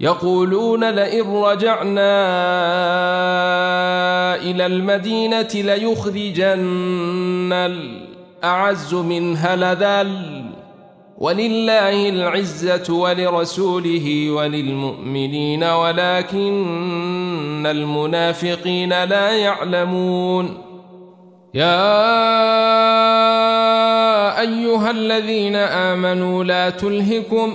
يقولون لئن رجعنا إلى المدينة ليخرجن الأعز منها لذل. ولله العزة ولرسوله وللمؤمنين ولكن المنافقين لا يعلمون. يا أيها الذين آمنوا لا تلهكم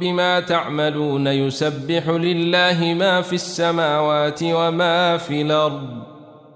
بما تعملون يسبح لله ما في السماوات وما في الأرض.